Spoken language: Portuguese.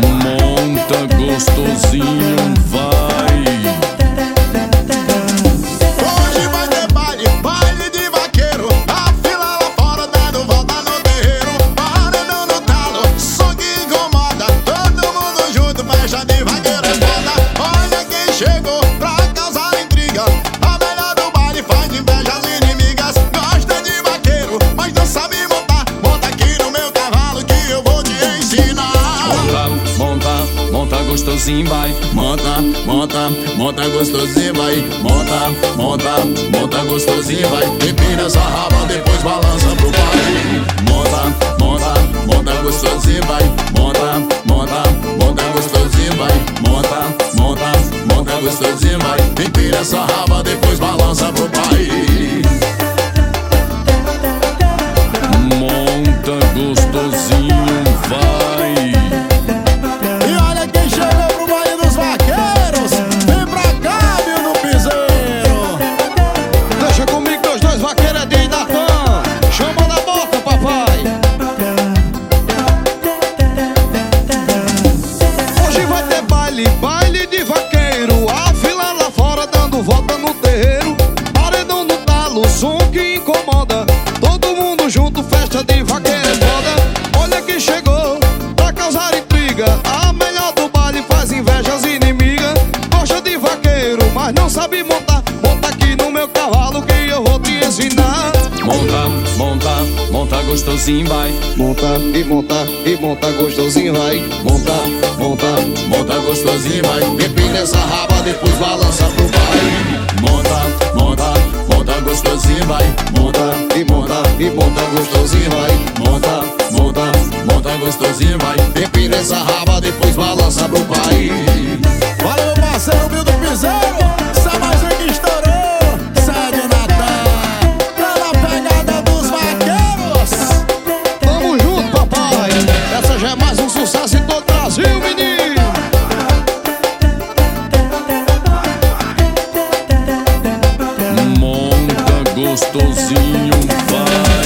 Monta gostosinho. Gostosinho, vai. Monta, monta, monta gostosinho, vai. Monta, monta, monta gostosinho, vai. Empina essa raba, depois balança pro pai. Monta, monta, monta gostosinho, vai. Monta, monta, monta gostosinho, vai. Monta, monta, monta gostosinho, vai. Empina essa raba, depois balança pro pai. Papai. Hoje vai ter baile, baile de vaqueiro. A fila lá fora dando volta no terreiro. Paredão no talo, som que incomoda. Todo mundo junto, festa de vaqueiro é foda. Olha quem chegou, pra causar intriga. A melhor do baile faz inveja às inimigas Gosta de vaqueiro, mas não sabe montar. Monta aqui no meu cavalo que eu vou te ensinar. Monta, monta gostosinho, vai. Monta e monta e monta gostosinho vai Monta, monta, monta gostosinho, vai. Empina essa raba, depois balança pro pai. Monta, monta, monta gostosinho, vai. Monta, E monta e monta gostosinho vai monta, monta, monta gostosinho, vai. Empina essa raba, depois balança pro pai. gostosinho vai.